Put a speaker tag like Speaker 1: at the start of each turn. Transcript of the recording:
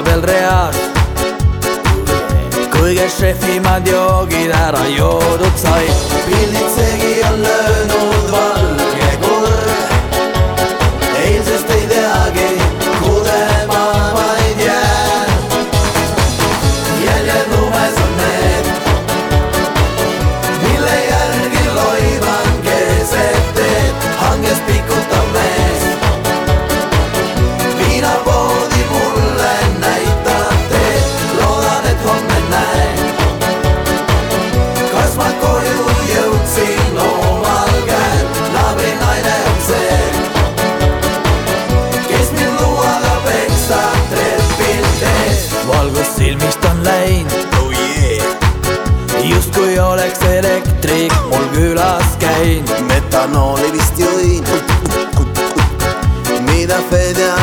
Speaker 1: Abelreak Kuigesefimadiok idara jodut zait
Speaker 2: Bilditza silmist on läinud.
Speaker 1: Oh yeah.
Speaker 2: justkui oleks elektrik mul külas käinud.
Speaker 1: Metanooli vist jõin mida Fede